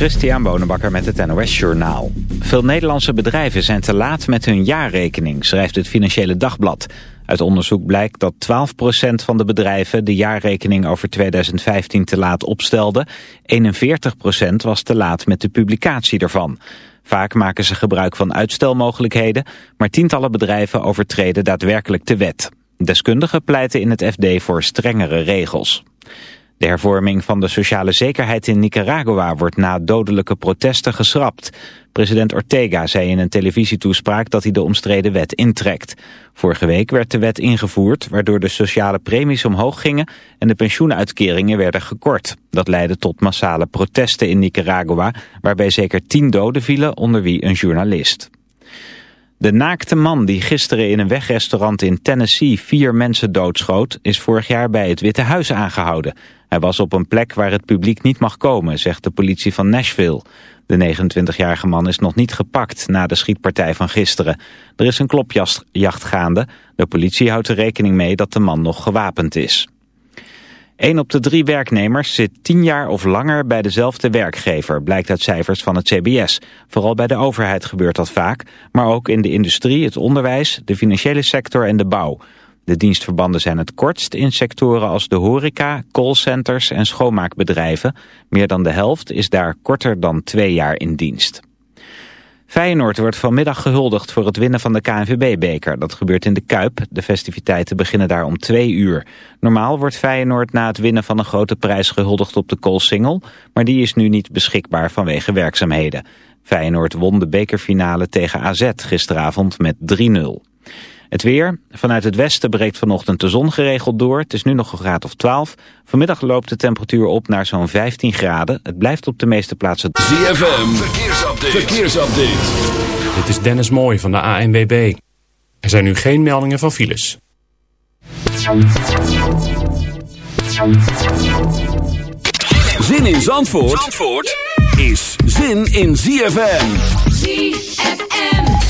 Christian Bonenbakker met het NOS Journaal. Veel Nederlandse bedrijven zijn te laat met hun jaarrekening, schrijft het Financiële Dagblad. Uit onderzoek blijkt dat 12% van de bedrijven de jaarrekening over 2015 te laat opstelde. 41% was te laat met de publicatie ervan. Vaak maken ze gebruik van uitstelmogelijkheden, maar tientallen bedrijven overtreden daadwerkelijk de wet. Deskundigen pleiten in het FD voor strengere regels. De hervorming van de sociale zekerheid in Nicaragua wordt na dodelijke protesten geschrapt. President Ortega zei in een televisietoespraak dat hij de omstreden wet intrekt. Vorige week werd de wet ingevoerd, waardoor de sociale premies omhoog gingen en de pensioenuitkeringen werden gekort. Dat leidde tot massale protesten in Nicaragua, waarbij zeker tien doden vielen, onder wie een journalist. De naakte man die gisteren in een wegrestaurant in Tennessee vier mensen doodschoot... is vorig jaar bij het Witte Huis aangehouden. Hij was op een plek waar het publiek niet mag komen, zegt de politie van Nashville. De 29-jarige man is nog niet gepakt na de schietpartij van gisteren. Er is een klopjacht gaande. De politie houdt er rekening mee dat de man nog gewapend is. Een op de drie werknemers zit tien jaar of langer bij dezelfde werkgever, blijkt uit cijfers van het CBS. Vooral bij de overheid gebeurt dat vaak, maar ook in de industrie, het onderwijs, de financiële sector en de bouw. De dienstverbanden zijn het kortst in sectoren als de horeca, callcenters en schoonmaakbedrijven. Meer dan de helft is daar korter dan twee jaar in dienst. Feyenoord wordt vanmiddag gehuldigd voor het winnen van de KNVB-beker. Dat gebeurt in de Kuip. De festiviteiten beginnen daar om twee uur. Normaal wordt Feyenoord na het winnen van een grote prijs gehuldigd op de Koolsingel. Maar die is nu niet beschikbaar vanwege werkzaamheden. Feyenoord won de bekerfinale tegen AZ gisteravond met 3-0. Het weer. Vanuit het westen breekt vanochtend de zon geregeld door. Het is nu nog een graad of 12. Vanmiddag loopt de temperatuur op naar zo'n 15 graden. Het blijft op de meeste plaatsen... ZFM. Verkeersupdate. Verkeersupdate. Dit is Dennis Mooij van de ANWB. Er zijn nu geen meldingen van files. Zin in Zandvoort, Zandvoort? is zin in ZFM. ZFM.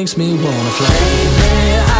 makes me wanna fly. Baby,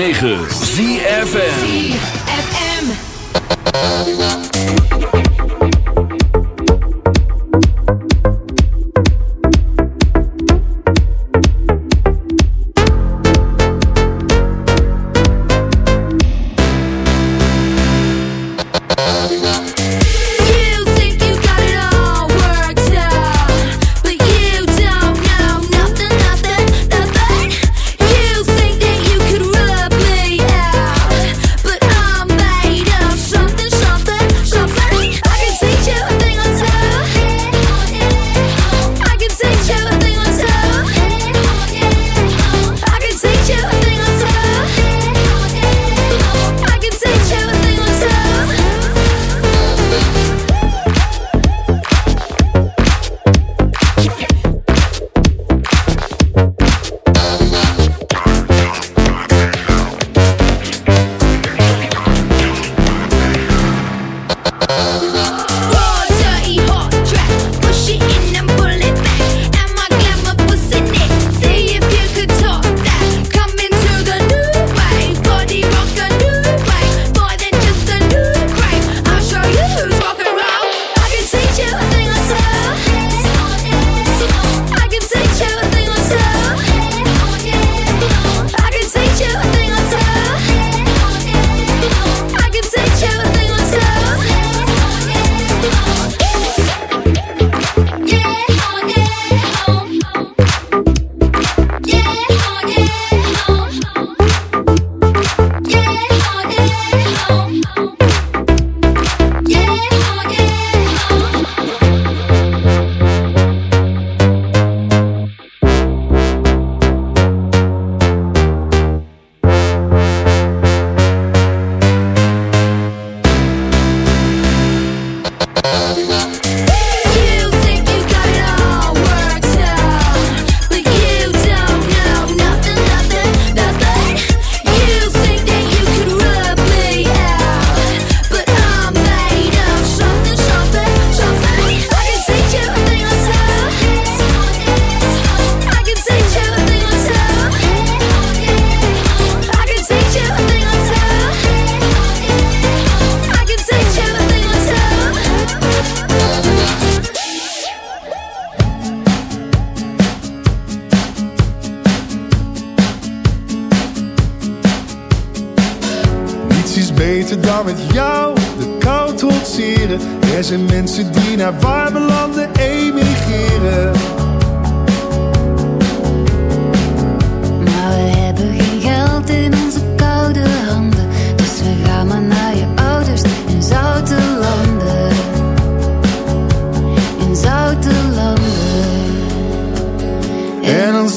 106.9 ZFM.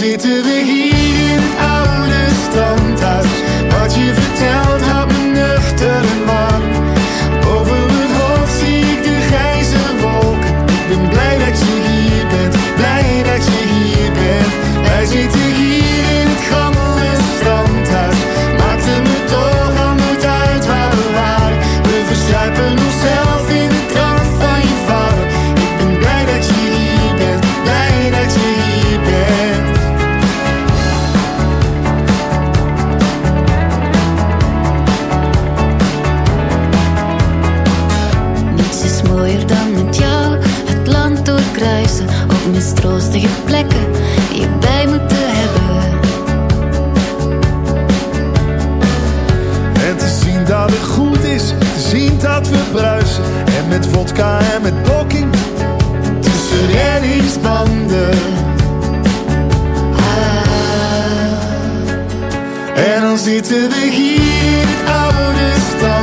to the heat. vodka en met poking tussen reddingsbanden. Ah. En dan zitten we hier in het oude stad.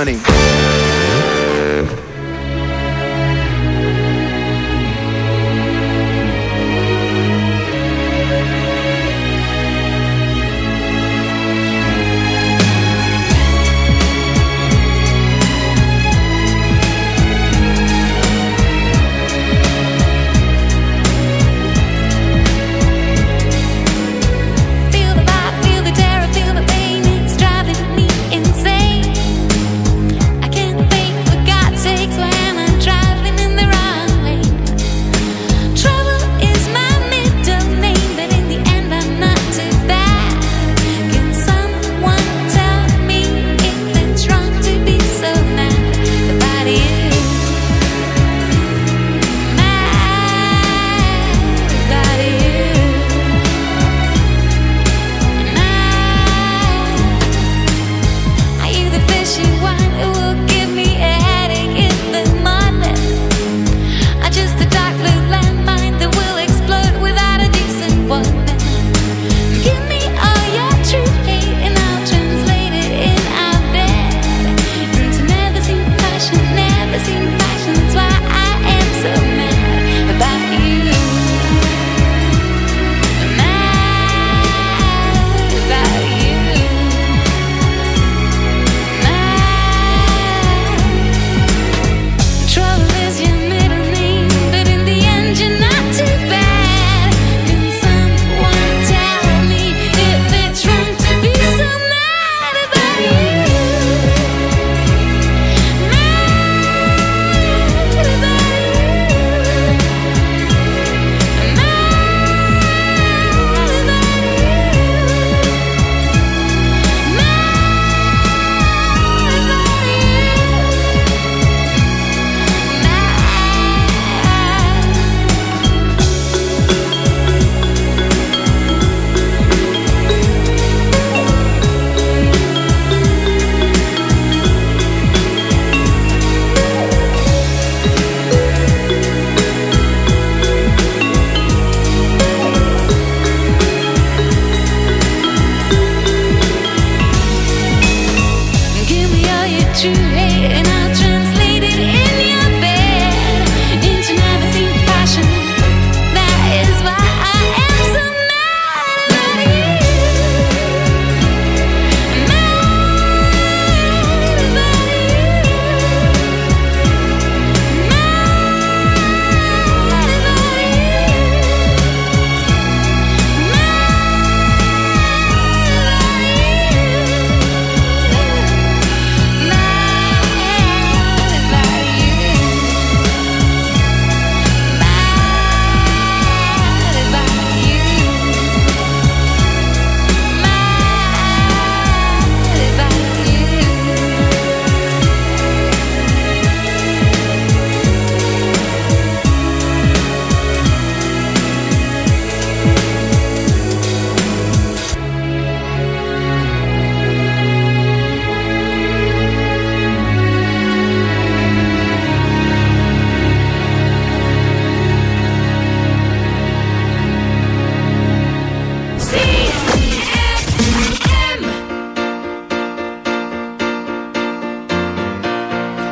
honey.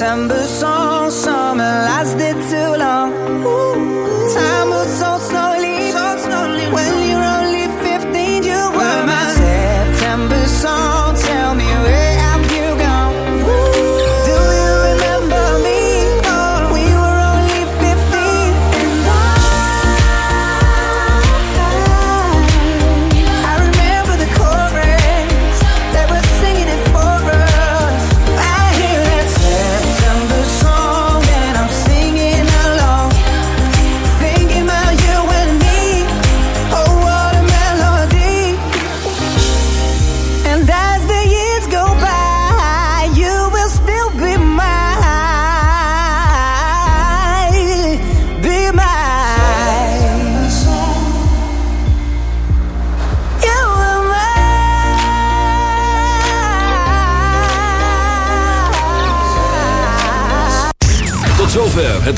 December song.